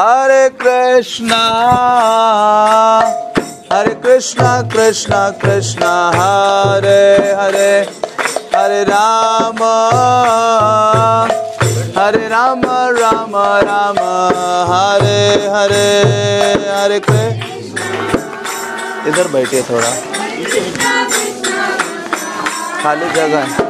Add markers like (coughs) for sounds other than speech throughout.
हरे कृष्णा हरे कृष्णा कृष्णा कृष्णा, हरे हरे हरे राम हरे राम राम राम, हरे हरे हरे कृष्ण। इधर बैठे थोड़ा। खाली जगह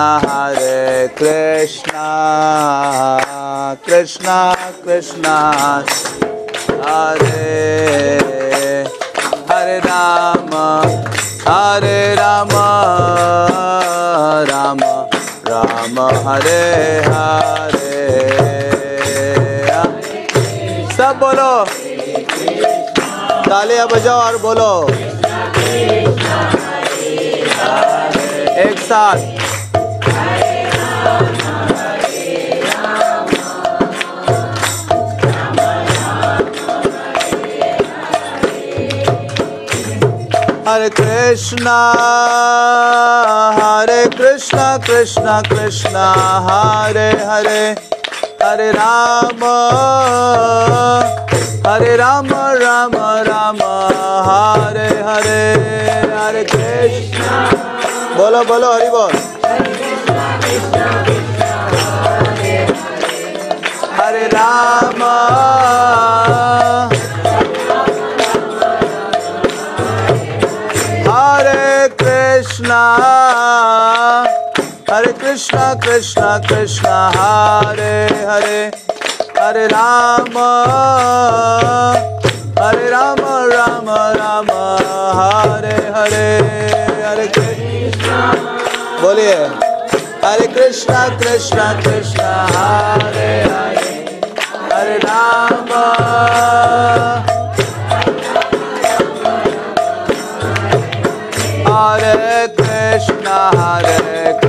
हरे कृष्णा कृष्णा कृष्णा। हरे हरे राम हरे राम राम राम, हरे हरे। सब बोलो। तालियाँ बजाओ और बोलो। एक साथ। Hare Krishna, Hare Krishna, Krishna Krishna, Hare Hare, Hare Rama, Hare Rama, Rama Rama, Hare Hare, Hare Krishna. Bolo, bolo, Hare Bol. Krishna Krishna Krishna. Hare Hare Hare Ram. हरे राम राम राम। हरे हरे हरे कृष्ण। बोलिए। हरे कृष्णा कृष्णा कृष्णा हरे हरे हरे राम हरे कृष्णा हरे कृष्णा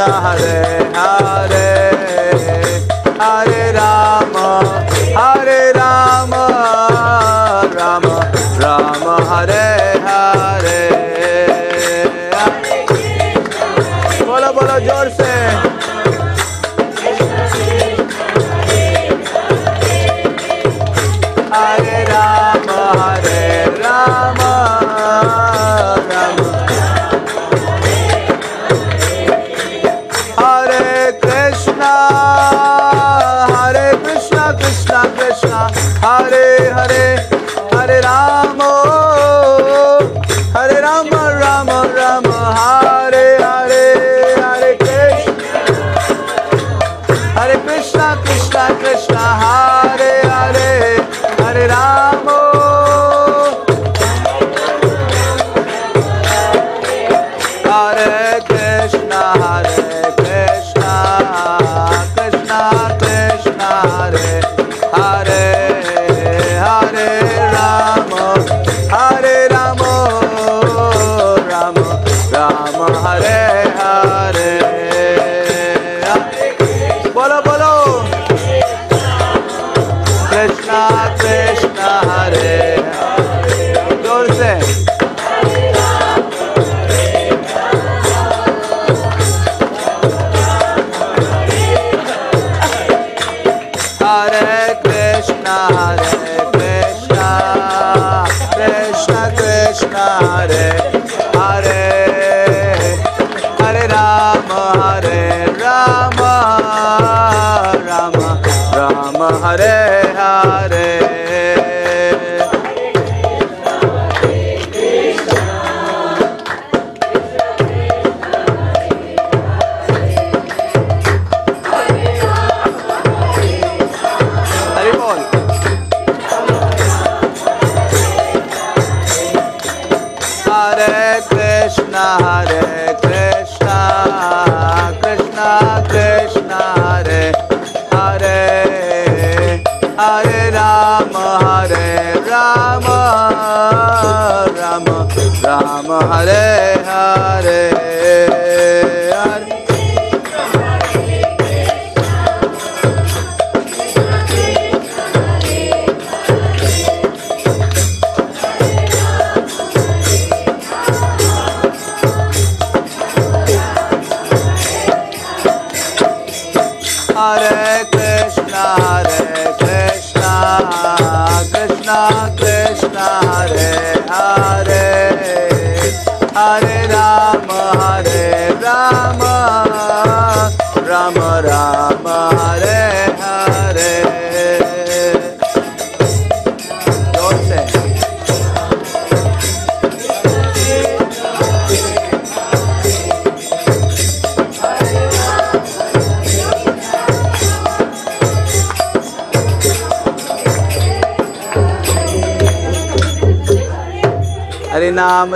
हरे हरे हरे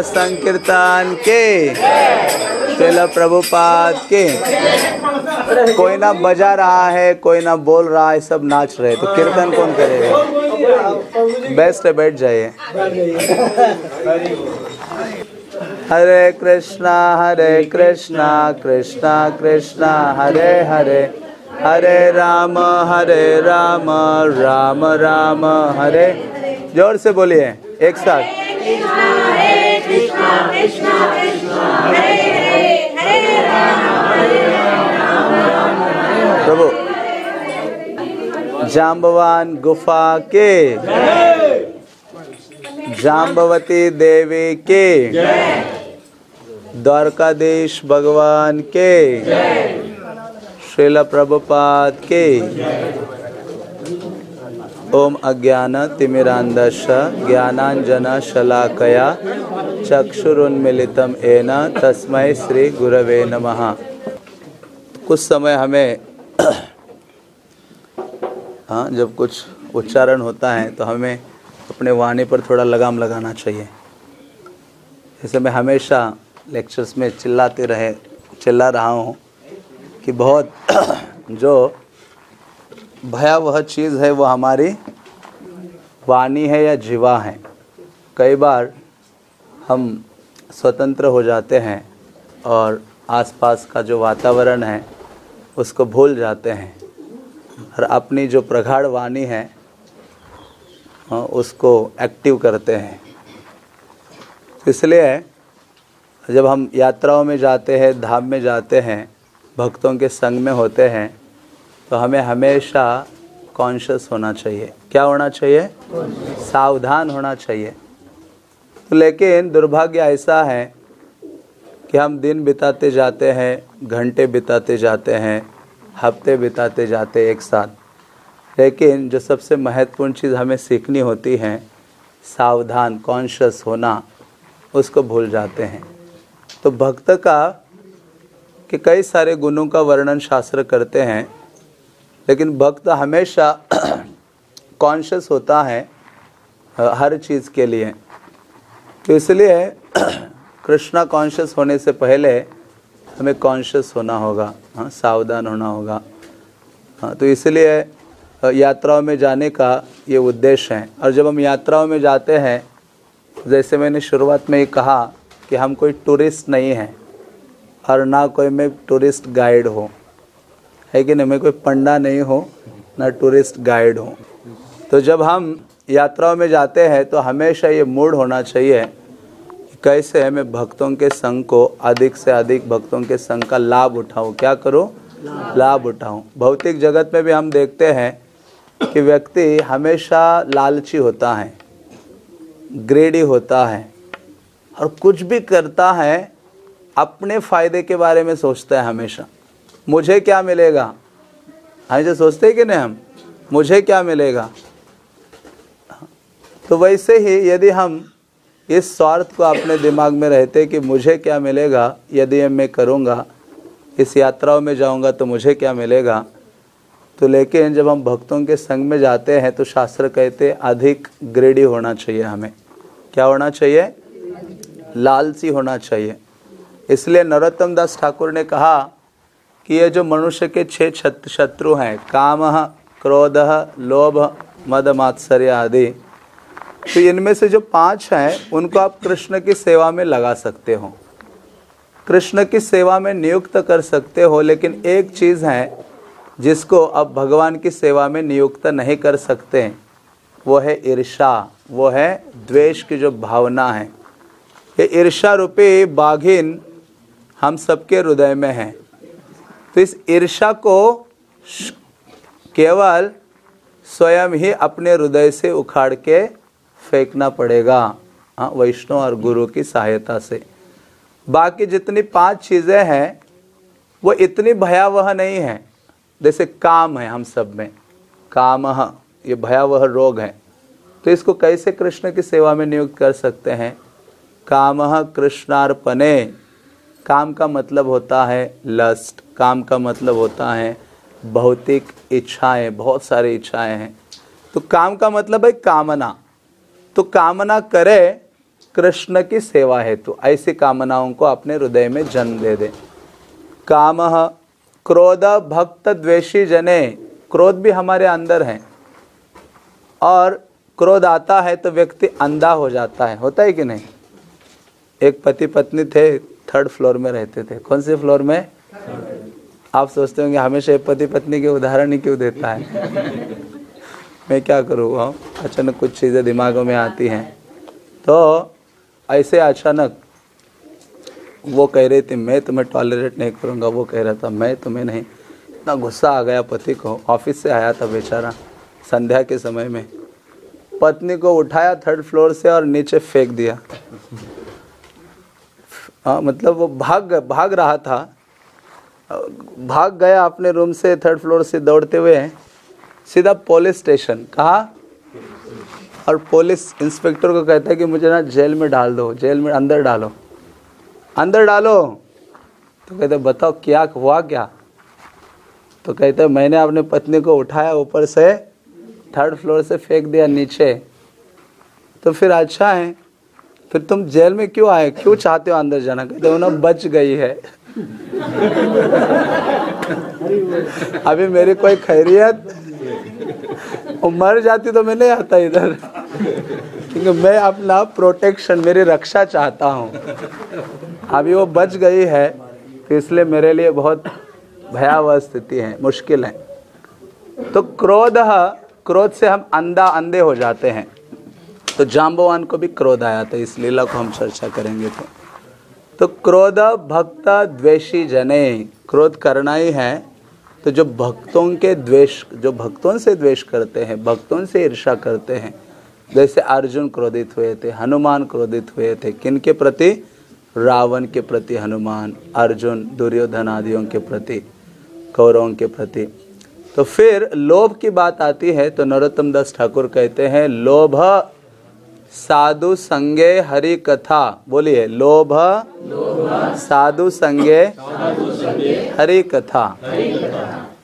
संकीर्तन के। श्रील प्रभुपाद के। कोई ना बजा रहा है, कोई ना बोल रहा है, सब नाच रहे तो कीर्तन कौन करेगा? बेस्ट है, बैठ जाइए। हरे कृष्णा हरे कृष्णा कृष्णा कृष्णा, हरे हरे। हरे राम हरे राम राम राम, हरे। ज़ोर से बोलिए, एक साथ। प्रभु जाम्बवान गुफा के जाम्बवती देवी के द्वारकाधीश भगवान के श्रील प्रभुपाद के ओम अज्ञान तिमिरांधश ज्ञानांजन शलाकया, चक्षुरुन्मिलितम एन, तस्मै श्री गुरवे नमः। कुछ समय हमें (clears throat) हाँ जब कुछ उच्चारण होता है तो हमें अपने वाणी पर थोड़ा लगाम लगाना चाहिए। जैसे मैं हमेशा लेक्चर्स में चिल्लाते रहे, चिल्ला रहा हूँ कि बहुत (clears throat) जो भयावह चीज़ है, वो हमारी वाणी है या जीवा है। कई बार हम स्वतंत्र हो जाते हैं और आसपास का जो वातावरण है, उसको भूल जाते हैं। और अपनी जो प्रगाढ़ वाणी है उसको एक्टिव करते हैं। इसलिए जब हम यात्राओं में जाते हैं, धाम में जाते हैं, भक्तों के संग में होते हैं तो हमें हमेशा कॉन्शियस होना चाहिए। क्या होना चाहिए? सावधान होना चाहिए। तो लेकिन दुर्भाग्य ऐसा है कि हम दिन बिताते जाते हैं, घंटे बिताते जाते हैं, हफ़्ते बिताते जाते एक साथ। लेकिन जो सबसे महत्वपूर्ण चीज़ हमें सीखनी होती है, सावधान कॉन्शियस होना, उसको भूल जाते हैं। तो भक्त का कि कई सारे गुणों का वर्णन शास्त्र करते हैं लेकिन भक्त हमेशा (clears throat) कॉन्शियस होता है हर चीज़ के लिए। तो इसलिए (clears throat) कृष्णा कॉन्शियस होने से पहले हमें कॉन्शियस होना होगा हाँ सावधान होना होगा। हाँ तो इसलिए यात्राओं में जाने का ये उद्देश्य है। और जब हम यात्राओं में जाते हैं, जैसे मैंने शुरुआत में ही कहा कि हम कोई टूरिस्ट नहीं हैं, और ना कोई मैं टूरिस्ट गाइड हो। है कि नहीं? मैं कोई पंडा नहीं हो, ना टूरिस्ट गाइड हो। तो जब हम यात्राओं में जाते हैं तो हमेशा ये मूड होना चाहिए कैसे मैं भक्तों के संग को अधिक से अधिक भक्तों के संग का लाभ उठाऊं। क्या करूँ? लाभ उठाऊं। भौतिक जगत में भी हम देखते हैं कि व्यक्ति हमेशा लालची होता है ग्रेडी होता है और कुछ भी करता है, अपने फ़ायदे के बारे में सोचता है हमेशा। मुझे क्या मिलेगा? हम जो, सोचते हैं कि नहीं हम? मुझे क्या मिलेगा? तो वैसे ही यदि हम इस स्वार्थ को अपने दिमाग में रहते कि मुझे क्या मिलेगा, यदि मैं करूँगा, इस यात्राओं में जाऊँगा तो मुझे क्या मिलेगा? तो लेकिन जब हम भक्तों के संग में जाते हैं तो शास्त्र कहते अधिक ग्रेडी होना चाहिए हमें। क्या होना चाहिए? लालची होना चाहिए। इसलिए नरोत्तम दास ठाकुर ने कहा कि ये जो मनुष्य के छह शत्रु हैं, काम, क्रोध, लोभ मद मात्सर्य आदि तो इनमें से जो पाँच हैं, उनको आप कृष्ण की सेवा में लगा सकते हो। कृष्ण की सेवा में नियुक्त कर सकते हो, लेकिन एक चीज़ है, जिसको अब भगवान की सेवा में नियुक्त नहीं कर सकते, वो है ईर्षा वो है द्वेष की जो भावना है। ये ईर्षा रूपी बाघिन हम सबके हृदय में है। तो इस ईर्षा को केवल स्वयं ही अपने हृदय से उखाड़ के फेंकना पड़ेगा। हाँ वैष्णव और गुरु की सहायता से। बाकी जितनी पाँच चीज़ें हैं, वो इतनी भयावह नहीं है। जैसे काम है हम सब में। काम ये भयावह रोग है। तो इसको कैसे कृष्ण की सेवा में नियुक्त कर सकते हैं? काम कृष्णार्पणे। काम का मतलब होता है लस्ट काम का मतलब होता है भौतिक इच्छाएँ, बहुत सारी इच्छाएँ हैं। तो काम का मतलब है कामना। तो कामना करे कृष्ण की सेवा हेतु तो ऐसी कामनाओं को अपने हृदय में जन्म दे दे। काम क्रोध, भक्त, द्वेषी जने, क्रोध भी हमारे अंदर है। और क्रोध आता है तो व्यक्ति अंधा हो जाता है, होता है कि नहीं? एक पति पत्नी थे थर्ड फ्लोर में रहते थे। कौन से फ्लोर में? आप सोचते होंगे, हमेशा पति पत्नी के उदाहरण ही क्यों देता है? मैं क्या करूँ? अचानक कुछ चीज़ें दिमागों में आती हैं। तो ऐसे अचानक वो कह रही थी, मैं तुम्हें टॉलरेट नहीं करूँगा। वो कह रहा था, मैं तुम्हें नहीं। इतना गुस्सा आ गया पति को। ऑफ़िस से आया था बेचारा, संध्या के समय में। पत्नी को उठाया थर्ड फ्लोर से और नीचे फेंक दिया। हाँ मतलब वो भाग भाग रहा था। भाग गया अपने रूम से थर्ड फ्लोर से दौड़ते हुए, सीधा पुलिस स्टेशन कहा? और पुलिस इंस्पेक्टर को कहता है कि मुझे ना जेल में डाल दो जेल में अंदर डालो। अंदर डालो। तो कहते बताओ क्या, हुआ क्या? तो कहते मैंने अपने पत्नी को उठाया ऊपर से थर्ड फ्लोर से फेंक दिया नीचे। तो फिर अच्छा है फिर तुम जेल में क्यों आए? क्यों चाहते हो अंदर जाना? कहते उन्हें बच गई है। अभी मेरी कोई खैरियत? मर जाती तो मैं नहीं आता इधर। क्योंकि मैं अपना प्रोटेक्शन मेरी रक्षा चाहता हूँ। अभी वो बच गई है तो इसलिए मेरे लिए बहुत भयावह स्थिति है, मुश्किल है। तो क्रोध क्रोध से हम अंधा, अंधे हो जाते हैं। तो जाम्बवान को भी क्रोध आया था, इस लीला को हम चर्चा करेंगे तो तो क्रोध, भक्त, द्वेषी जने, क्रोध करना ही है। तो जो भक्तों के द्वेष, जो भक्तों से द्वेष करते हैं, भक्तों से ईर्षा करते हैं, जैसे अर्जुन क्रोधित हुए थे, हनुमान क्रोधित हुए थे, किन के प्रति? रावण के प्रति हनुमान, अर्जुन दुर्योधन आदियों के प्रति, कौरवों के प्रति। तो फिर लोभ की बात आती है तो नरोत्तम दास ठाकुर कहते हैं, लोभ साधु संगे हरि कथा। बोलिए, लोभ। साधु संगे हरि कथा।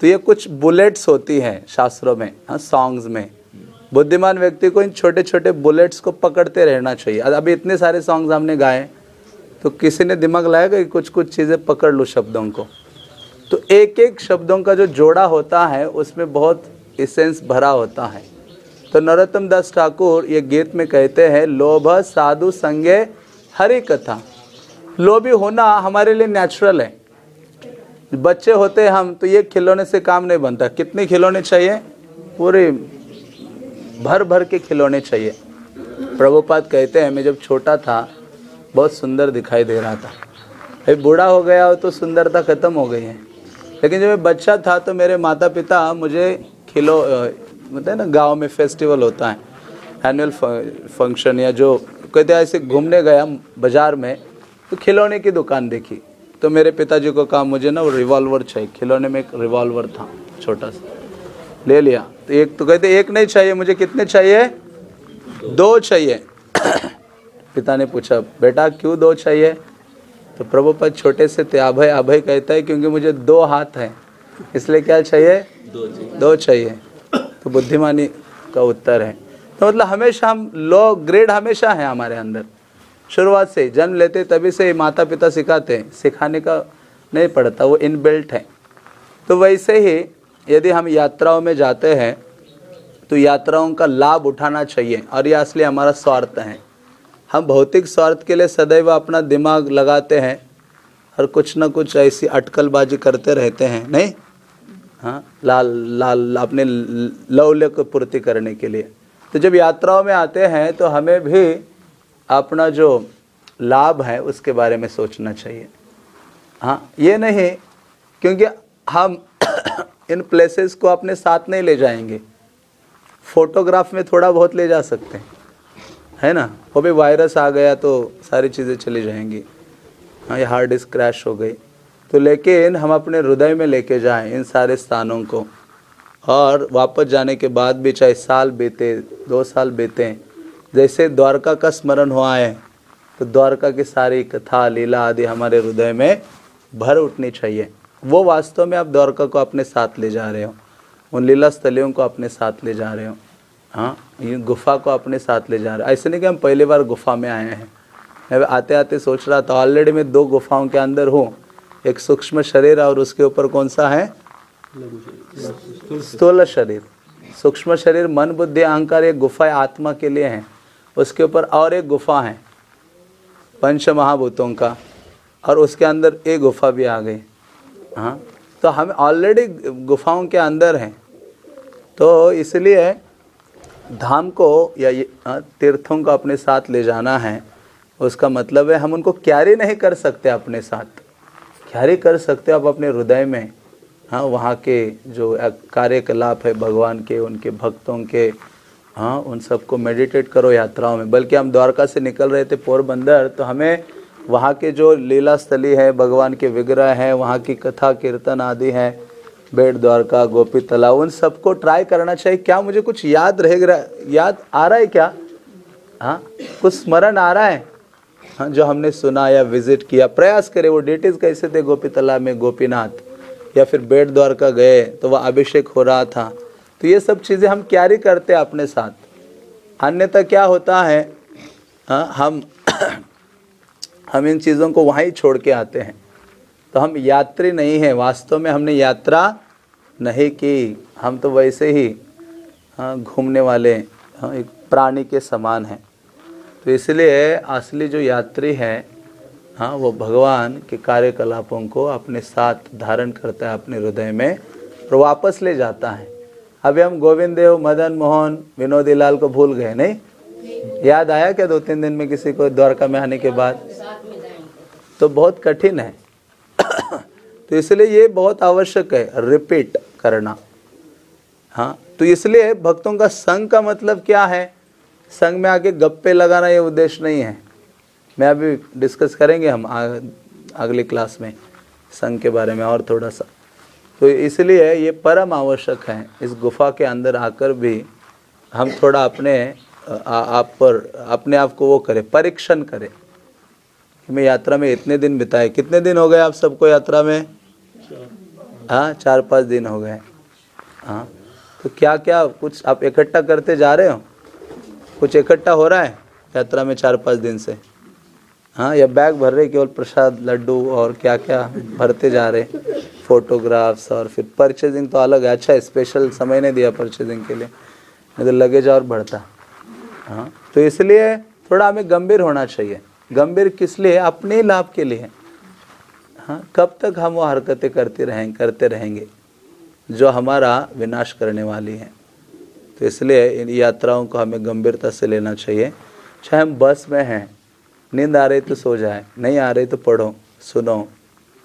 तो ये कुछ बुलेट्स होती हैं शास्त्रों में हाँ सॉन्ग्स में। बुद्धिमान व्यक्ति को इन छोटे छोटे बुलेट्स को पकड़ते रहना चाहिए। अभी इतने सारे सॉन्ग्स हमने गाए तो किसी ने दिमाग लाया कि कुछ कुछ चीज़ें पकड़ लो शब्दों को? तो एक एक शब्दों का जो जोड़ा होता है, उसमें बहुत इसेंस भरा होता है। तो नरोत्तम दास ठाकुर ये गीत में कहते हैं, लोभ साधु संगे हरि कथा। लोभी होना हमारे लिए नेचुरल है। बच्चे होते हम तो ये खिलौने से काम नहीं बनता। कितने खिलौने चाहिए? पूरे भर भर के खिलौने चाहिए। प्रभुपाद कहते हैं, मैं जब छोटा था, बहुत सुंदर दिखाई दे रहा था। भाई बूढ़ा हो गया हो तो सुंदरता ख़त्म हो गई है। लेकिन जब मैं बच्चा था तो मेरे माता पिता मुझे खिलो मतलब है ना गाँव में फेस्टिवल होता है एनुअल फ़ंक्शन या जो कहते ऐसे घूमने गया बाज़ार में तो खिलौने की दुकान देखी। तो मेरे पिताजी को कहा मुझे ना वो रिवॉल्वर चाहिए। खिलौने में एक रिवॉल्वर था छोटा सा। ले लिया। तो एक तो कहते एक नहीं चाहिए मुझे कितने चाहिए? दो चाहिए। (coughs) पिता ने पूछा बेटा क्यों दो चाहिए? तो प्रभु प्रभुपद छोटे से थे अभय अभय कहता है क्योंकि मुझे दो हाथ हैं इसलिए क्या चाहिए? दो चाहिए। दो चाहिए। तो बुद्धिमानी का उत्तर है। तो मतलब हमेशा हम लो ग्रेड हमेशा है हमारे अंदर। शुरुआत से जन्म लेते तभी से माता पिता सिखाते हैं सिखाने का नहीं पड़ता, वो इनबिल्ट है। तो वैसे ही यदि हम यात्राओं में जाते हैं तो यात्राओं का लाभ उठाना चाहिए और यह असली हमारा स्वार्थ है। हम भौतिक स्वार्थ के लिए सदैव अपना दिमाग लगाते हैं और कुछ ना कुछ ऐसी अटकलबाजी करते रहते हैं, नहीं? हाँ लाल लाल, अपने लौल्य को पूर्ति करने के लिए। तो जब यात्राओं में आते हैं तो हमें भी अपना जो लाभ है, उसके बारे में सोचना चाहिए। हाँ ये नहीं, क्योंकि हम (coughs) इन प्लेसेस को अपने साथ नहीं ले जाएँगे। फोटोग्राफ में थोड़ा बहुत ले जा सकते हैं। है ना? वो भी वायरस आ गया तो सारी चीज़ें चली जाएँगी। हाँ ये हार्ड डिस्क क्रैश हो गई। तो लेकिन हम अपने हृदय में लेके जाएँ इन सारे स्थानों को। और वापस जाने के बाद भी चाहे साल बीते, दो साल बीते, जैसे द्वारका का स्मरण हुआ है तो द्वारका की सारी कथा, लीला आदि हमारे हृदय में भर उठनी चाहिए। वो वास्तव में आप द्वारका को अपने साथ ले जा रहे हो। उन लीला स्थलियों को अपने साथ ले जा रहे हो। हाँ ये गुफा को अपने साथ ले जा रहे हो। ऐसे नहीं कि हम पहली बार गुफा में आए हैं। मैं आते आते सोच रहा था ऑलरेडी मैं दो गुफाओं के अंदर हूँ। एक सूक्ष्म शरीर और उसके ऊपर कौन सा है? स्थूल शरीर। सूक्ष्म शरीर, मन, बुद्धि, अहंकार एक गुफा आत्मा के लिए है। उसके ऊपर और एक गुफा है, पंच महाभूतों का, और उसके अंदर एक गुफा भी आ गई। हाँ तो हम ऑलरेडी गुफाओं के अंदर हैं। तो इसलिए धाम को या तीर्थों को अपने साथ ले जाना है। उसका मतलब है हम उनको क्यारी नहीं कर सकते अपने साथ। क्यारी कर सकते हो आप अपने हृदय में। हाँ वहाँ के जो कार्यकलाप है भगवान के, उनके भक्तों के हाँ उन सबको मेडिटेट करो यात्राओं में। बल्कि हम द्वारका से निकल रहे थे पोरबंदर तो हमें वहाँ के जो लीला स्थली है, भगवान के विग्रह हैं, वहाँ की कथा, कीर्तन आदि हैं, बेट द्वारका, गोपी तालाब, उन सबको ट्राई करना चाहिए। क्या मुझे कुछ याद रहेगा याद आ रहा है क्या? हाँ कुछ स्मरण आ रहा हाँ? जो हमने सुना या विज़िट किया। प्रयास करें वो डेटेज कैसे थे? गोपी तालाब में गोपीनाथ या फिर बेट द्वारका गए तो वह अभिषेक हो रहा था। तो ये सब चीज़ें हम कैरी करते हैं अपने साथ। अन्यथा क्या होता है हाँ हम (coughs) हम इन चीज़ों को वहाँ ही छोड़ के आते हैं। तो हम यात्री नहीं हैं, वास्तव में हमने यात्रा नहीं की। हम तो वैसे ही हाँ घूमने वाले हाँ एक प्राणी के समान हैं। तो इसलिए असली जो यात्री है हाँ वो भगवान के कार्यकलापों को अपने साथ धारण करता है अपने हृदय में और वापस ले जाता है। अभी हम गोविंद देव मदन मोहन विनोदी लाल को भूल गए नहीं? याद आया क्या दो तीन दिन में किसी को द्वारका में आने के बाद? तो बहुत कठिन है। (coughs) तो इसलिए ये बहुत आवश्यक है रिपीट करना। हाँ तो इसलिए भक्तों का संग का मतलब क्या है? संग में आके गप्पे लगाना ये उद्देश्य नहीं है। मैं अभी डिस्कस करेंगे हम अगली क्लास में संघ के बारे में और थोड़ा सा। तो इसलिए ये परम आवश्यक है, इस गुफा के अंदर आकर भी हम थोड़ा अपने आप पर, अपने आप को वो करें, परीक्षण करें। कि मैं यात्रा में इतने दिन बिताए। कितने दिन हो गए आप सबको यात्रा में? हाँ चार पाँच दिन हो गए। हाँ तो क्या क्या कुछ आप इकट्ठा करते जा रहे हो? कुछ इकट्ठा हो रहा है? यात्रा में चार पाँच दिन से। हाँ या बैग भर रहे केवल प्रसाद, लड्डू और क्या क्या भरते जा रहे। फोटोग्राफ्स और फिर परचेजिंग तो अलग है। अच्छा स्पेशल समय नहीं दिया परचेजिंग के लिए। नहीं तो लगेज और बढ़ता। हाँ तो इसलिए थोड़ा हमें गंभीर होना चाहिए। गंभीर किस लिए? अपने लाभ के लिए। हाँ कब तक हम वो हरकतें करते रहें, करते रहेंगे, जो हमारा विनाश करने वाली हैं। तो इसलिए इन यात्राओं को हमें गंभीरता से लेना चाहिए। चाहे हम बस में हैं, नींद आ रही तो सो जाए, नहीं आ रही तो पढ़ो, सुनो,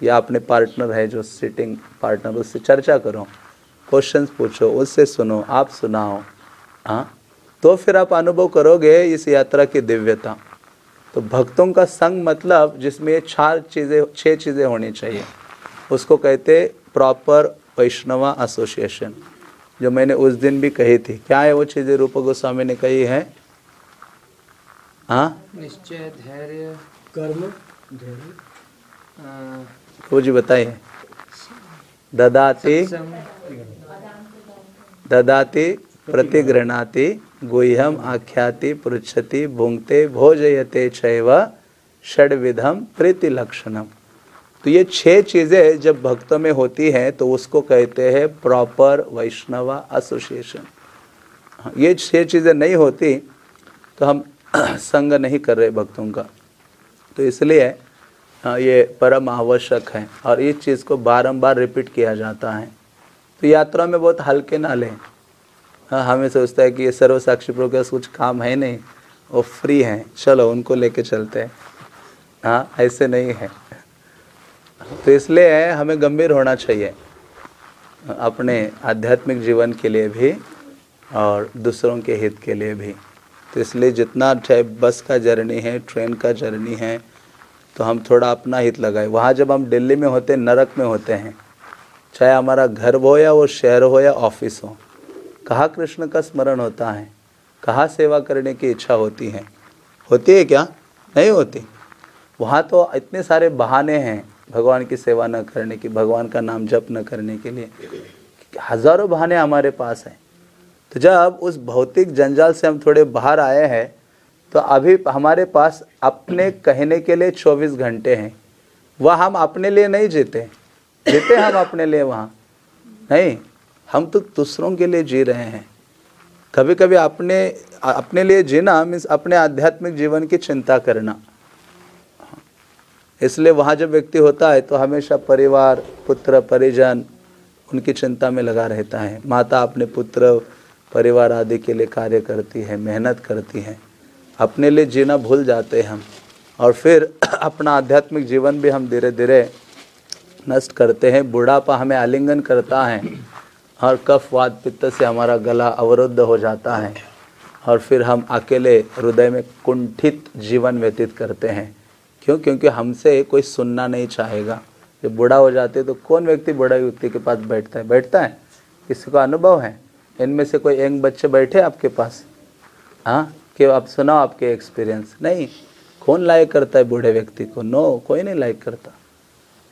या अपने पार्टनर है जो सिटिंग पार्टनर उससे चर्चा करो क्वेश्चन पूछो, उससे सुनो, आप सुनाओ हाँ? तो फिर आप अनुभव करोगे इस यात्रा की दिव्यता। तो भक्तों का संग मतलब जिसमें ये चार चीज़ें, छह चीज़ें होनी चाहिए। उसको कहते प्रॉपर वैष्णवा एसोसिएशन जो मैंने उस दिन भी कही थी। क्या है वो चीज़ें रूप गोस्वामी ने कही है? हाँ? निश्चय धैर्य कर्म धैर्य। वो जी बताइए। ददाति ददाति प्रतिगृहणाति गुह्यम आख्याति पृछति भुंगते भोजयते चैव षडविधम प्रीति लक्षणम तो ये छह चीज़ें जब भक्तों में होती हैं तो उसको कहते हैं प्रॉपर वैष्णवा एसोसिएशन ये छह चीज़ें नहीं होती तो हम (clears throat) संग नहीं कर रहे भक्तों का। तो इसलिए ये परम आवश्यक है, और इस चीज़ को बारंबार रिपीट किया जाता है। तो यात्रा में बहुत हल्के ना लें हाँ हमें सोचता है कि ये सर्व साक्षी प्रो का कुछ काम है नहीं, वो फ्री हैं। चलो, उनको लेके चलते हैं। हाँ ऐसे नहीं है। तो इसलिए हमें गंभीर होना चाहिए अपने आध्यात्मिक जीवन के लिए भी और दूसरों के हित के लिए भी। तो इसलिए जितना चाहे बस का जर्नी है, ट्रेन का जर्नी है तो हम थोड़ा अपना हित लगाए। वहाँ जब हम दिल्ली में होते, नरक में होते हैं, चाहे हमारा घर हो या वो शहर हो या ऑफ़िस हो, कहाँ कृष्ण का स्मरण होता है, कहाँ सेवा करने की इच्छा होती है होती है क्या? नहीं होती। वहाँ तो इतने सारे बहाने हैं भगवान की सेवा न करने की, भगवान का नाम जप न करने के लिए हज़ारों बहाने हमारे पास हैं। तो जब उस भौतिक जंजाल से हम थोड़े बाहर आए हैं तो अभी हमारे पास अपने कहने के लिए 24 घंटे हैं। वह हम अपने लिए नहीं जीते। जीते हम अपने लिए वहाँ। नहीं, हम तो दूसरों के लिए जी रहे हैं। कभी कभी अपने अपने लिए जीना मीन्स अपने आध्यात्मिक जीवन की चिंता करना। इसलिए वहाँ जब व्यक्ति होता है तो हमेशा परिवार, पुत्र, परिजन उनकी चिंता में लगा रहता है। माता अपने पुत्र, परिवार आदि के लिए कार्य करती है, मेहनत करती है। अपने लिए जीना भूल जाते हैं हम। और फिर (clears throat) अपना आध्यात्मिक जीवन भी हम धीरे धीरे नष्ट करते हैं। बुढ़ापा हमें आलिंगन करता है। और कफ, वाद, पित्त से हमारा गला अवरुद्ध हो जाता है। और फिर हम अकेले हृदय में कुंठित जीवन व्यतीत करते हैं। क्यों? क्योंकि हमसे कोई सुनना नहीं चाहेगा। जब बूढ़ा हो जाते तो कौन व्यक्ति बूढ़ा व्यक्ति के पास बैठता है? बैठता है? किसी को अनुभव है? इनमें से कोई यंग बच्चे बैठे आपके पास? हाँ? कि आप सुनाओ आपके एक्सपीरियंस नहीं। कौन लाइक करता है बूढ़े व्यक्ति को? नो कोई नहीं लाइक करता।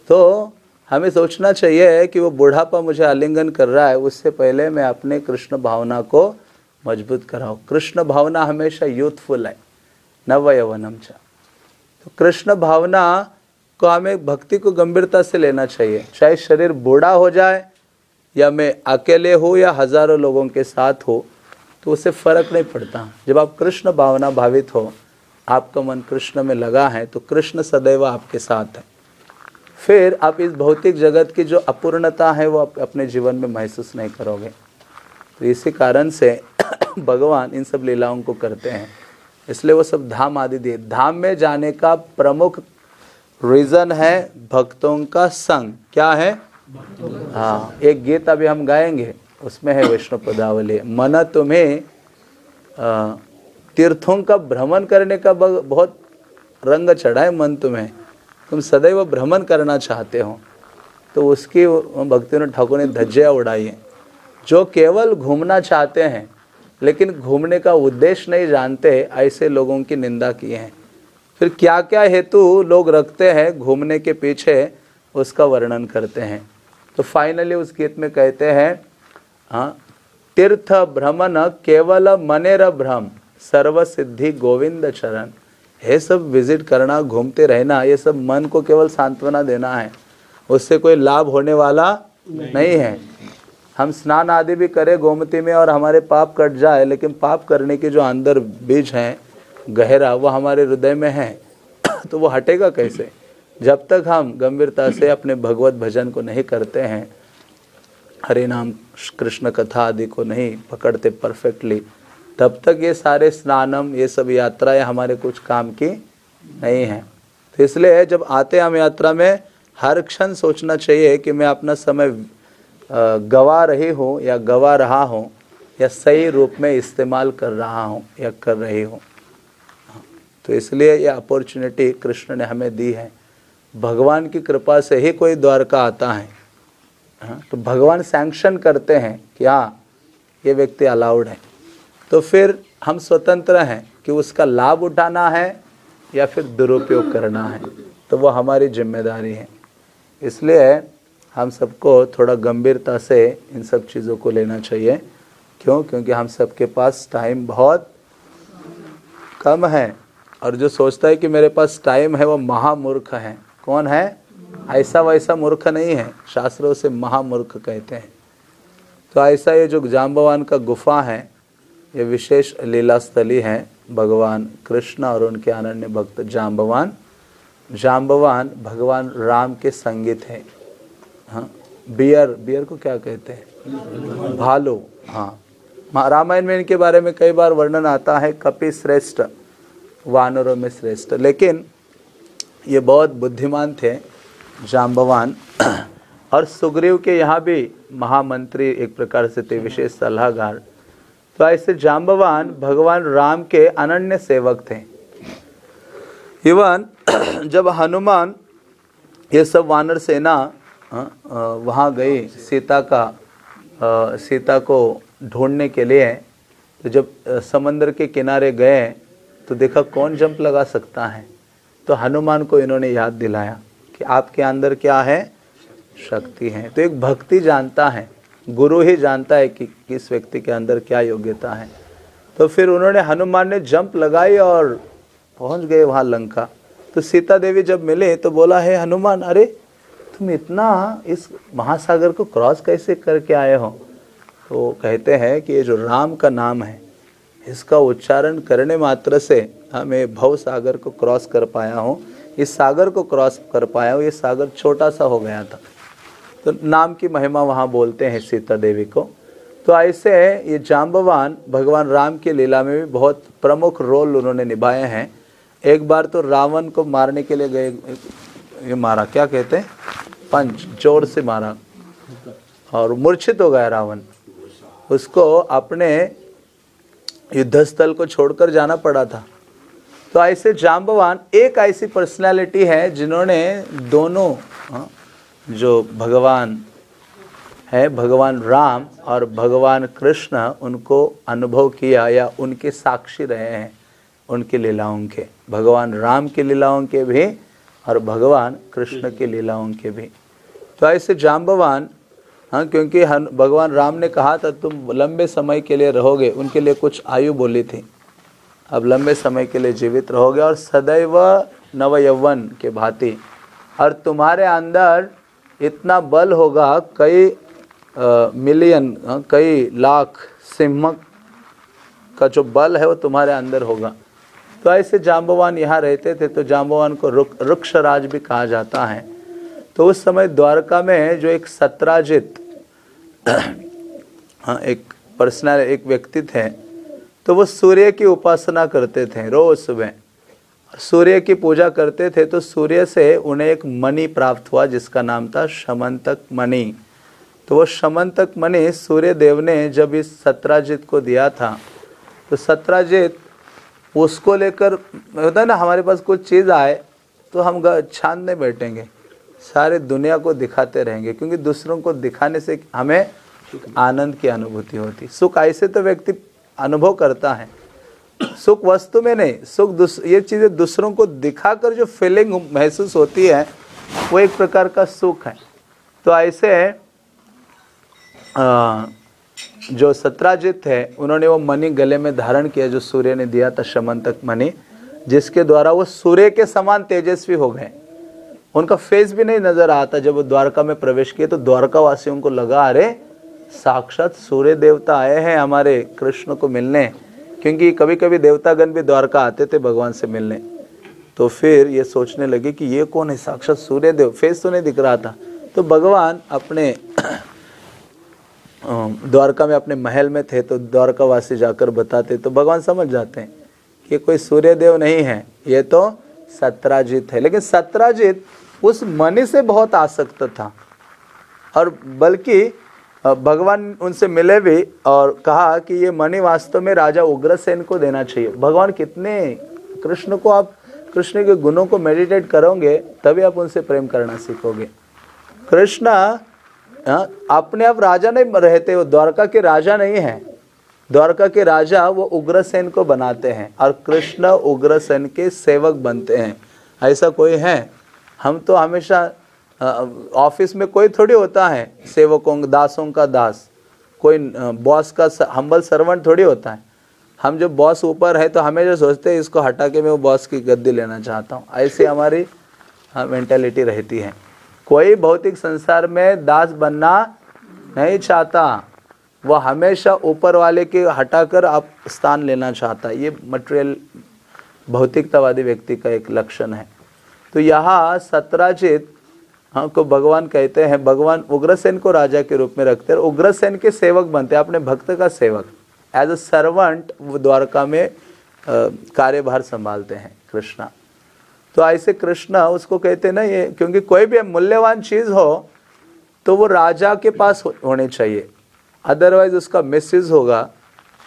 तो हमें सोचना चाहिए कि वो बूढ़ापा मुझे आलिंगन कर रहा है, उससे पहले मैं अपने कृष्ण भावना को मज़बूत कराऊँ। कृष्ण भावना हमेशा यूथफुल है। नव यवनम चा। कृष्ण भावना को हमें भक्ति को गंभीरता से लेना चाहिए। चाहे शरीर बूढ़ा हो जाए, या मैं अकेले हो, या हज़ारों लोगों के साथ हो तो उससे फ़र्क नहीं पड़ता। जब आप कृष्ण भावना भावित हो, आपका मन कृष्ण में लगा है तो कृष्ण सदैव आपके साथ है। फिर आप इस भौतिक जगत की जो अपूर्णता है, वो आप अपने जीवन में महसूस नहीं करोगे। तो इसी कारण से (clears throat) भगवान इन सब लीलाओं को करते हैं। इसलिए वो सब धाम आदि दिए। धाम में जाने का प्रमुख रीजन है भक्तों का संग। क्या है? हाँ एक गीत अभी हम गाएँगे। उसमें है वैष्णव पदावली। मन तुम्हें तीर्थों का भ्रमण करने का बहुत रंग चढ़ा है मन तुम्हें। तुम सदैव भ्रमण करना चाहते हो। तो उसकी भक्ति ठाकुर ने धज्जिया उड़ाई है। जो केवल घूमना चाहते हैं लेकिन घूमने का उद्देश्य नहीं जानते ऐसे लोगों की निंदा किए हैं। फिर क्या क्या हेतु लोग रखते हैं घूमने के पीछे उसका वर्णन करते हैं। तो फाइनली उस गीत में कहते हैं हाँ तीर्थ भ्रमण केवल मनेर भ्रम सर्व सिद्धि गोविंद चरण। ये सब विज़िट करना घूमते रहना ये सब मन को केवल सांत्वना देना है। उससे कोई लाभ होने वाला नहीं, नहीं है। हम स्नान आदि भी करें गोमती में और हमारे पाप कट जाए, लेकिन पाप करने के जो अंदर बीज हैं, गहरा, वो हमारे हृदय में है तो वो हटेगा कैसे? जब तक हम गंभीरता से अपने भगवत भजन को नहीं करते हैं, हरे नाम, कृष्ण कथा आदि को नहीं पकड़ते परफेक्टली तब तक ये सारे स्नानम, ये सब यात्राएँ हमारे कुछ काम की नहीं है। तो इसलिए जब आते हम यात्रा में, हर क्षण सोचना चाहिए कि मैं अपना समय गवा रही हूँ या गवा रहा हूँ या सही रूप में इस्तेमाल कर रहा हूँ या कर रही हूँ। तो इसलिए यह अपॉर्चुनिटी कृष्ण ने हमें दी है। भगवान की कृपा से ही कोई द्वारका आता है। हाँ, तो भगवान सैंक्शन करते हैं कि हाँ ये व्यक्ति अलाउड है। तो फिर हम स्वतंत्र हैं कि उसका लाभ उठाना है या फिर दुरुपयोग करना है। तो वो हमारी ज़िम्मेदारी है। इसलिए हम सबको थोड़ा गंभीरता से इन सब चीज़ों को लेना चाहिए। क्यों? क्योंकि हम सबके पास टाइम बहुत कम है। और जो सोचता है कि मेरे पास टाइम है, वो महामूर्ख है। कौन है? ऐसा वैसा मूर्ख नहीं है। शास्त्रों से महामूर्ख कहते हैं। तो ऐसा ये जो जाम्बवान का गुफा है, ये विशेष लीला स्थली है। भगवान कृष्ण और उनके अनन्य भक्त जाम जाम्बवान। जाम्बवान भगवान राम के संगीत है। हाँ बियर बियर को क्या कहते हैं? भालो हाँ। रामायण में इनके बारे में कई बार वर्णन आता है, कपि श्रेष्ठ, वानरों में श्रेष्ठ। लेकिन ये बहुत बुद्धिमान थे जाम्बवान (clears throat) और सुग्रीव के यहाँ भी महामंत्री एक प्रकार से थे, विशेष सलाहकार। तो ऐसे जाम्बवान भगवान राम के अनन्य सेवक थे। इवन (clears throat) जब हनुमान ये सब वानर सेना वहाँ गई सीता का सीता को ढूँढने के लिए। तो जब समंदर के किनारे गए तो देखा कौन जंप लगा सकता है। तो हनुमान को इन्होंने याद दिलाया कि आपके अंदर क्या है? शक्ति है। तो एक भक्ति जानता है, गुरु ही जानता है कि किस व्यक्ति के अंदर क्या योग्यता है। तो फिर उन्होंने हनुमान ने जंप लगाई और पहुँच गए वहाँ लंका। तो सीता देवी जब मिले तो बोला, है हनुमान, अरे तुम इतना इस महासागर को क्रॉस कैसे करके आए हो? तो कहते हैं कि ये जो राम का नाम है, इसका उच्चारण करने मात्र से हमें भव सागर को क्रॉस कर पाया हूँ। इस सागर को क्रॉस कर पाया हूँ, ये सागर छोटा सा हो गया था। तो नाम की महिमा वहाँ बोलते हैं सीता देवी को। तो ऐसे ये जाम्बवान भगवान राम की लीला में भी बहुत प्रमुख रोल उन्होंने निभाए हैं। एक बार तो रावण को मारने के लिए गए ये मारा क्या कहते हैं? पंच ज़ोर से मारा। और मूर्छित हो गया रावण। उसको अपने युद्धस्थल को छोड़कर जाना पड़ा था। तो ऐसे जाम्बवान एक ऐसी पर्सनालिटी है जिन्होंने दोनों हाँ, जो भगवान है भगवान राम और भगवान कृष्ण उनको अनुभव किया या उनके साक्षी रहे हैं उनकी लीलाओं के। भगवान राम की लीलाओं के भी और भगवान कृष्ण की लीलाओं के भी। तो ऐसे जाम्बवान हाँ क्योंकि भगवान राम ने कहा था, तुम लंबे समय के लिए रहोगे। उनके लिए कुछ आयु बोली थी। अब लंबे समय के लिए जीवित रहोगे और सदैव नवयवन के भांति। और तुम्हारे अंदर इतना बल होगा, कई मिलियन कई लाख सिमक का जो बल है वो तुम्हारे अंदर होगा। तो ऐसे जाम्बवान यहाँ रहते थे तो जाम्बवान को रुक रुक्ष राज भी कहा जाता है। तो उस समय द्वारका में जो एक सत्राजित हाँ एक पर्सनल, एक व्यक्ति थे तो वो सूर्य की उपासना करते थे रोज सुबह। सूर्य की पूजा करते थे तो सूर्य से उन्हें एक मणि प्राप्त हुआ, जिसका नाम था शमंतक मणि। तो वो शमंतक मणि सूर्य देव ने जब इस सत्राजित को दिया था तो सत्राजित उसको लेकर होता है ना हमारे पास कुछ चीज़ आए तो हम छानने बैठेंगे। सारे दुनिया को दिखाते रहेंगे क्योंकि दूसरों को दिखाने से हमें आनंद की अनुभूति होती। सुख ऐसे तो व्यक्ति अनुभव करता है। सुख वस्तु में नहीं सुख ये चीज़ें दूसरों को दिखाकर जो फीलिंग महसूस होती है वो एक प्रकार का सुख है। तो ऐसे आ, जो सत्राजित है, उन्होंने वो मणि गले में धारण किया जो सूर्य ने दिया था शमन तक मणि जिसके द्वारा वो सूर्य के समान तेजस्वी हो गए। उनका फेस भी नहीं नज़र आता, जब वो द्वारका में प्रवेश किए तो द्वारका वासियों को लगा, अरे, साक्षात सूर्य देवता आए हैं हमारे कृष्ण को मिलने। क्योंकि कभी कभी देवतागण भी द्वारका आते थे भगवान से मिलने। तो फिर ये सोचने लगे कि ये कौन है? साक्षात सूर्य देव। फेस तो नहीं दिख रहा था। तो भगवान अपने द्वारका में अपने महल में थे तो द्वारका वासी जाकर बताते तो भगवान समझ जाते हैं कि कोई सूर्य देव नहीं है, ये तो सत्राजित है। लेकिन सत्राजित उस मणि से बहुत आसक्त था और बल्कि भगवान उनसे मिले भी और कहा कि ये मणि वास्तव में राजा उग्रसेन को देना चाहिए। भगवान कितने, कृष्ण को आप, कृष्ण के गुणों को मेडिटेट करोगे, तभी आप उनसे प्रेम करना सीखोगे। कृष्ण अपने आप राजा नहीं रहते वो द्वारका के राजा नहीं है। द्वारका के राजा वो उग्रसेन को बनाते हैं और कृष्ण उग्रसेन के सेवक बनते हैं। ऐसा कोई है? हम तो हमेशा ऑफ़िस में कोई थोड़ी होता है, सेवकों, दासों का दास। कोई बॉस का हम्बल सर्वेंट थोड़ी होता है। हम जो बॉस ऊपर है तो हमें जो सोचते हैं, इसको हटा के मैं वो बॉस की गद्दी लेना चाहता हूँ। ऐसी हमारी मेंटेलिटी रहती है। कोई भौतिक संसार में दास बनना नहीं चाहता, वह हमेशा ऊपर वाले के हटाकर आप स्थान लेना चाहता ये मटेरियल भौतिकतावादी व्यक्ति का एक लक्षण है। तो यहाँ सत्राजित हाँ को भगवान कहते हैं, भगवान उग्रसेन को राजा के रूप में रखते हैं उग्रसेन के सेवक बनते हैं, अपने भक्त का सेवक। एज अ सर्वेंट वो द्वारका में कार्यभार संभालते हैं, कृष्णा। तो ऐसे कृष्ण उसको कहते ना, ये क्योंकि कोई भी मूल्यवान चीज़ हो तो वो राजा के पास होने चाहिए। अदरवाइज़ उसका मिसयूज होगा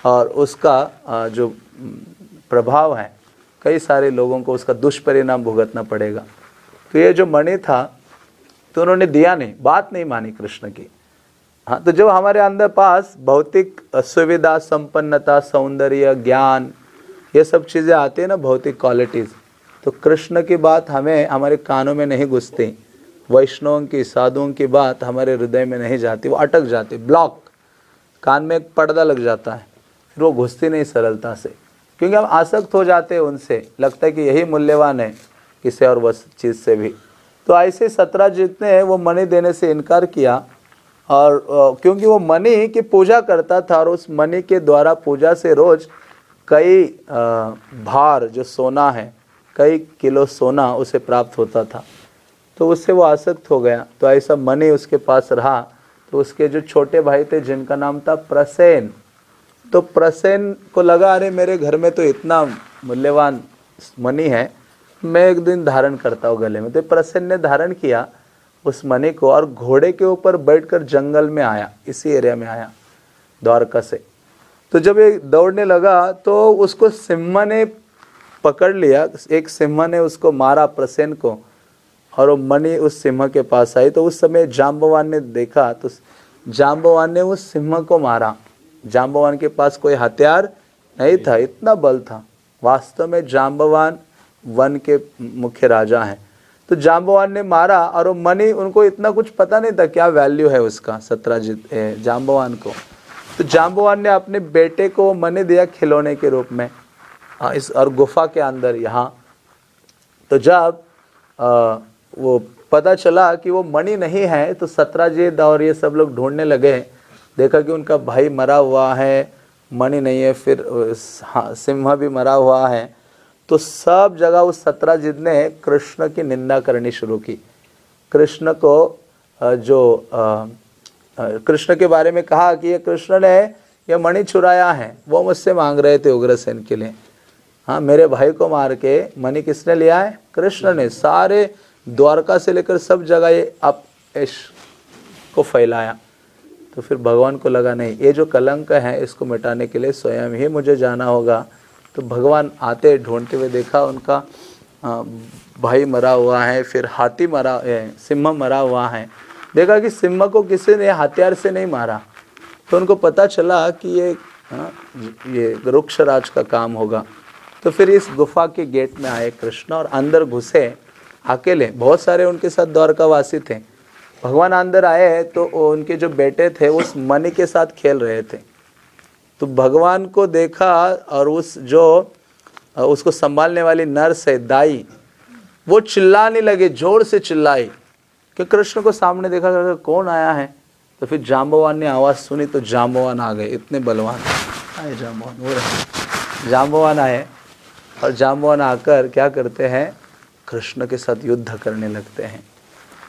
और उसका जो प्रभाव है, कई सारे लोगों को उसका दुष्परिणाम भुगतना पड़ेगा। तो ये जो मणि था तो उन्होंने दिया नहीं, बात नहीं मानी कृष्ण की। हाँ तो जब हमारे अंदर पास भौतिक सुविधा, संपन्नता, सौंदर्य, ज्ञान, ये सब चीज़ें आती है ना, भौतिक क्वालिटीज़ तो कृष्ण की बात हमें हमारे कानों में नहीं घुसती, वैष्णवों की, साधुओं की बात हमारे हृदय में नहीं जाती, वो अटक जाती ब्लॉक कान में एक पर्दा लग जाता है, फिर वो घुसती नहीं सरलता से। क्योंकि हम आसक्त हो जाते हैं उनसे, लगता है कि यही मूल्यवान है किसी और वस्तु, चीज़ से भी। तो ऐसे सत्रह जितने हैं, वो मणि देने से इनकार किया, और क्योंकि वो मणि की पूजा करता था, और उस मणि के द्वारा पूजा से रोज कई भार, जो सोना है कई किलो सोना उसे प्राप्त होता था। तो उससे वो आसक्त हो गया। तो ऐसा मणि उसके पास रहा। तो उसके जो छोटे भाई थे, जिनका नाम था प्रसेन। तो प्रसेन को लगा, अरे, मेरे घर में तो इतना मूल्यवान मनी है, मैं एक दिन धारण करता हूँ गले में। तो प्रसेन ने धारण किया उस मनी को और घोड़े के ऊपर बैठकर जंगल में आया, इसी एरिया में आया, द्वारका से। तो जब ये दौड़ने लगा तो उसको सिम्हा ने पकड़ लिया, एक सिम्हा ने उसको मारा प्रसेन को, और वो मणि उस सिंह के पास आई। तो उस समय जाम्बवान ने देखा तो जाम्बवान ने उस सिंह को मारा। जाम्बवान के पास कोई हथियार नहीं था, इतना बल था। वास्तव में जाम्बवान वन के मुख्य राजा हैं। तो जाम्बवान ने मारा, और वो मनी उनको इतना कुछ पता नहीं था क्या वैल्यू है उसका सत्राजित जाम्बवान को। तो जाम्बवान ने अपने बेटे को मनी दिया खिलौने के रूप में। इस और गुफा के अंदर यहाँ। तो जब आ, वो पता चला कि वो मणि नहीं है तो सत्राजित और ये सब लोग ढूँढने लगे। देखा कि उनका भाई मरा हुआ है मणि नहीं है फिर हाँ, सिंह भी मरा हुआ है। तो सब जगह उस सत्राजित ने कृष्ण की निंदा करनी शुरू की। कृष्ण को जो कृष्ण के बारे में कहा कि ये कृष्ण ने ये मणि चुराया है वो मुझसे मांग रहे थे उग्रसेन के लिए। हाँ मेरे भाई को मार के मनी किसने लिया है? कृष्ण ने। सारे द्वारका से लेकर सब जगह ये आप इश को फैलाया। तो फिर भगवान को लगा, नहीं, ये जो कलंक है, इसको मिटाने के लिए स्वयं ही मुझे जाना होगा। तो भगवान आते ढूंढते हुए देखा उनका भाई मरा हुआ है, फिर हाथी मरा सिम्हा मरा हुआ है। देखा कि सिम्हा को किसी ने हथियार से नहीं मारा। तो उनको पता चला कि ये ये वृक्षराज का काम होगा। तो फिर इस गुफा के गेट में आए कृष्ण और अंदर घुसे अकेले। बहुत सारे उनके साथ द्वारकावासी थे। भगवान अंदर आए तो उनके जो बेटे थे उस मणि के साथ खेल रहे थे। तो भगवान को देखा और उस जो, उसको संभालने वाली नर्स है दाई, वो चिल्लाने लगे, ज़ोर से चिल्लाई। कि कृष्ण को सामने देखा कौन आया है? तो फिर जाम्बवान ने आवाज़ सुनी तो जाम्बवान आ गए। इतने बलवान। आए जाम्बवान वो रहे। जाम्बवान आए। और जाम्बवान आकर क्या करते हैं? कृष्ण के साथ युद्ध करने लगते हैं।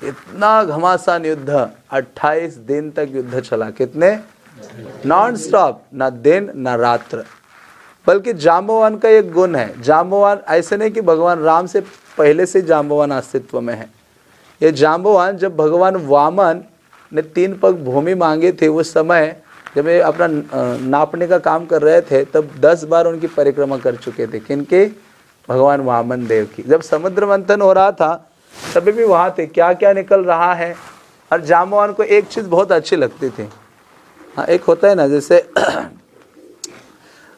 इतना घमासान युद्ध 28 दिन तक युद्ध चला। कितने? नॉन स्टॉप ना दिन, ना रात्र। बल्कि जाम्बवान का एक गुण है। जाम्बवान ऐसे नहीं कि भगवान राम से पहले से जाम्बवान अस्तित्व में है। ये जाम्बवान जब भगवान वामन ने तीन पग भूमि मांगे थे, उस समय जब ये अपना नापने का काम कर रहे थे, तब दस बार उनकी परिक्रमा कर चुके थे किनके भगवान वामन देव की। जब समुद्र मंथन हो रहा था तभी भी वहाँ थे क्या क्या निकल रहा है? और जामवान को एक चीज़ बहुत अच्छी लगती थी। हाँ एक होता है ना, जैसे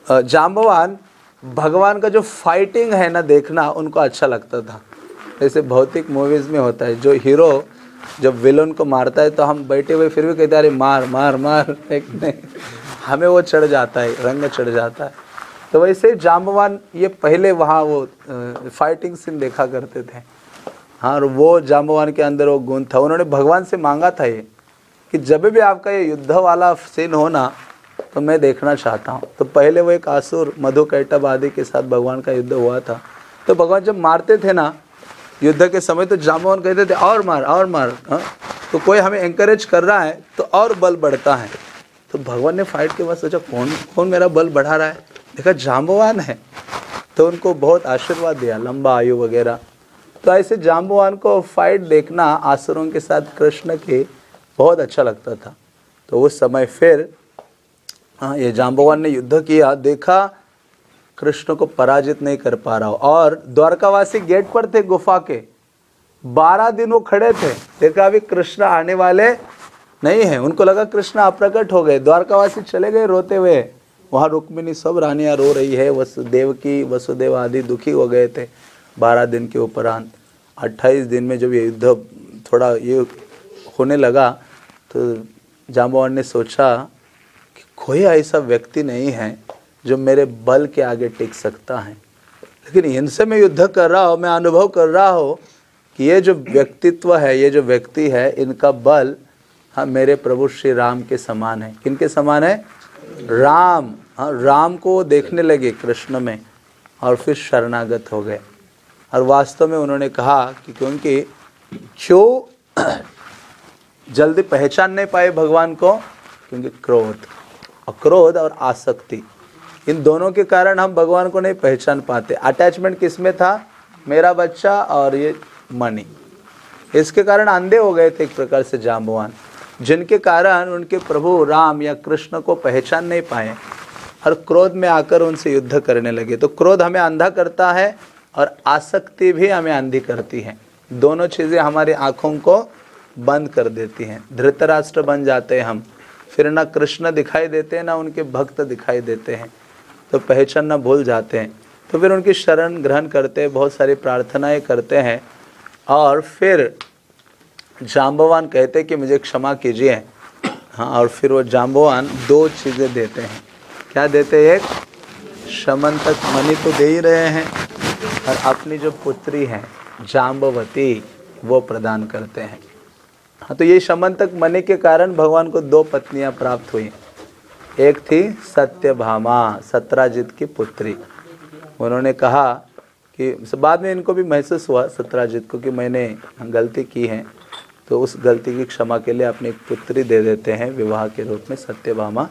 जाम्बवान भगवान का जो फाइटिंग है ना देखना, उनको अच्छा लगता था। जैसे भौतिक मूवीज़ में होता है, जो हीरो जब विलन को मारता है तो हम बैठे हुए फिर भी कहते अरे मार मार मार। एक नहीं। हमें वो चढ़ जाता है, रंग चढ़ जाता है। तो वैसे जाम्बवान ये पहले वहाँ वो फाइटिंग सीन देखा करते थे। हाँ और वो जाम्बवान के अंदर वो गुण था। उन्होंने भगवान से मांगा था ये, कि जब भी आपका ये युद्ध वाला सीन हो ना तो मैं देखना चाहता हूँ। तो पहले वो एक आसुर मधु कैटब आदि के साथ भगवान का युद्ध हुआ था। तो भगवान जब मारते थे ना युद्ध के समय तो जाम्बवान कहते थे, और मार और मार, हा? तो कोई हमें इंकरेज कर रहा है तो और बल बढ़ता है। तो भगवान ने फाइट के बाद सोचा, कौन कौन मेरा बल बढ़ा रहा है? देखा जाम्बवान है। तो उनको बहुत आशीर्वाद दिया, लंबा आयु वगैरह। तो ऐसे जाम्बवान को फाइट देखना आसुरों के साथ कृष्ण के बहुत अच्छा लगता था। तो उस समय फिर हाँ ये जाम्बवान ने युद्ध किया, देखा कृष्ण को पराजित नहीं कर पा रहा हो। और द्वारकावासी गेट पर थे गुफा के। बारह दिन वो खड़े थे। देखा अभी कृष्ण आने वाले नहीं है। उनको लगा कृष्ण अप्रकट हो गए। द्वारकावासी चले गए रोते हुए। वहाँ रुक्मिणी सब रानियाँ रो रही है। वसुदेव की, वसुदेव आदि दुखी हो गए थे। बारह दिन के उपरांत। अट्ठाईस दिन में जब ये युद्ध थोड़ा ये होने लगा तो जाम्बवान ने सोचा कि कोई ऐसा व्यक्ति नहीं है। जो मेरे बल के आगे टिक सकता है। लेकिन इनसे मैं युद्ध कर रहा हूँ, मैं अनुभव कर रहा हूँ कि ये जो व्यक्तित्व है, ये जो व्यक्ति है, इनका बल हाँ मेरे प्रभु श्री राम के समान है। किनके समान है? राम। हाँ राम को वो देखने लगे कृष्ण में और फिर शरणागत हो गए। और वास्तव में उन्होंने कहा कि क्योंकि जो (clears throat) जल्दी पहचान नहीं पाए भगवान को, क्योंकि क्रोध। और क्रोध और आसक्ति। इन दोनों के कारण हम भगवान को नहीं पहचान पाते। अटैचमेंट किसमें था? मेरा बच्चा और ये मनी इसके कारण अंधे हो गए थे एक प्रकार से जाम्बवान जिनके कारण उनके प्रभु राम या कृष्ण को पहचान नहीं पाए और क्रोध में आकर उनसे युद्ध करने लगे। तो क्रोध हमें अंधा करता है और आसक्ति भी हमें अंधी करती है। दोनों चीज़ें हमारी आँखों को बंद कर देती हैं। धृतराष्ट्र बन जाते हैं हम। फिर ना कृष्ण दिखाई देते हैं ना उनके भक्त दिखाई देते हैं। तो पहचानना भूल जाते हैं। तो फिर उनकी शरण ग्रहण करते हैं, बहुत सारी प्रार्थनाएँ करते हैं। और फिर जाम्बवान कहते हैं कि मुझे क्षमा कीजिए। हाँ और फिर वो जाम्बवान दो चीज़ें देते हैं। क्या देते हैं? एक शमन तक मनी तो दे ही रहे हैं, और अपनी जो पुत्री है जाम्बवती वो प्रदान करते हैं। हाँ तो ये शमन तक मनी के कारण भगवान को दो पत्नियाँ प्राप्त हुई। एक थी सत्यभामा सत्राजित की पुत्री। उन्होंने कहा कि बाद में इनको भी महसूस हुआ सत्राजित को कि मैंने गलती की है तो उस गलती की क्षमा के लिए अपनी पुत्री दे देते हैं विवाह के रूप में सत्यभामा।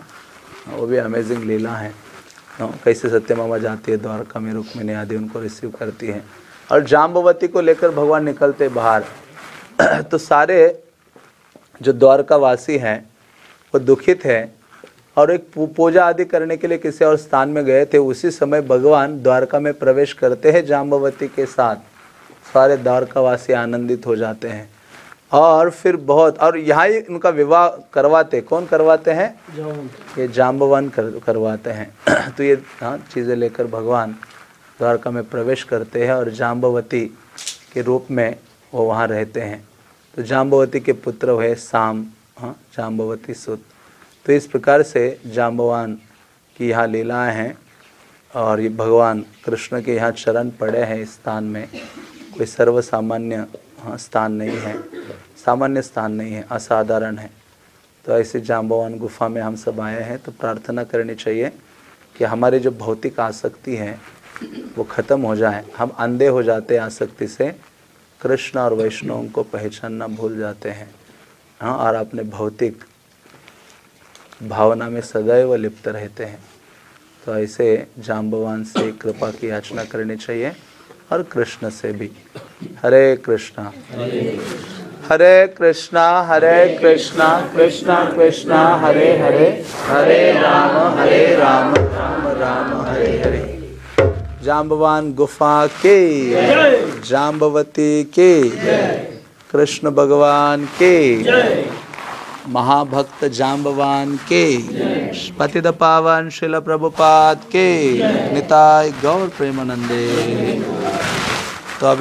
वो भी अमेजिंग लीला है। हाँ, कैसे सत्यभामा जाती है द्वारका में रुक्मिणी आदि उनको रिसीव करती है। और जाम्बवती को लेकर भगवान निकलते बाहर। (clears throat) तो सारे जो द्वारका वासी हैं वो दुखित हैं। और एक पूजा आदि करने के लिए किसी और स्थान में गए थे उसी समय भगवान द्वारका में प्रवेश करते हैं जाम्बवती के साथ। सारे द्वारकावासी आनंदित हो जाते हैं। और फिर बहुत और यहाँ ही उनका विवाह करवाते कौन करवाते हैं? ये जाम्बवान कर, करवाते हैं। (clears throat) तो ये हाँ चीज़ें लेकर भगवान द्वारका में प्रवेश करते हैं और जाम्बवती के रूप में वो वहाँ रहते हैं। तो जाम्बवती के पुत्र हुए साम हाँ जाम्बवती सुत। तो इस प्रकार से जाम्बवान की यहाँ लीलाएँ हैं और ये भगवान कृष्ण के यहाँ चरण पड़े हैं इस स्थान में। कोई सर्व सामान्य स्थान नहीं है। सामान्य स्थान नहीं है, असाधारण है। तो ऐसे जाम्बवान गुफा में हम सब आए हैं तो प्रार्थना करनी चाहिए कि हमारी जो भौतिक आसक्ति है, वो ख़त्म हो जाए। हम अंधे हो जाते हैं आसक्ति से कृष्ण और वैष्णव को पहचानना भूल जाते हैं। हाँ और अपने भौतिक भावना में सदैव लिप्त रहते हैं। तो ऐसे जाम्बवान से कृपा की याचना करनी चाहिए और कृष्ण से भी। हरे कृष्णा। हरे कृष्णा हरे कृष्णा कृष्णा कृष्णा, हरे हरे। हरे राम हरे राम राम राम, हरे हरे। जाम्बवान गुफा के जाम्बवती के, कृष्ण भगवान के महाभक्त जाम्बवान के पति पावन शिल प्रभुपाद के निताय गौर प्रेमानंदे।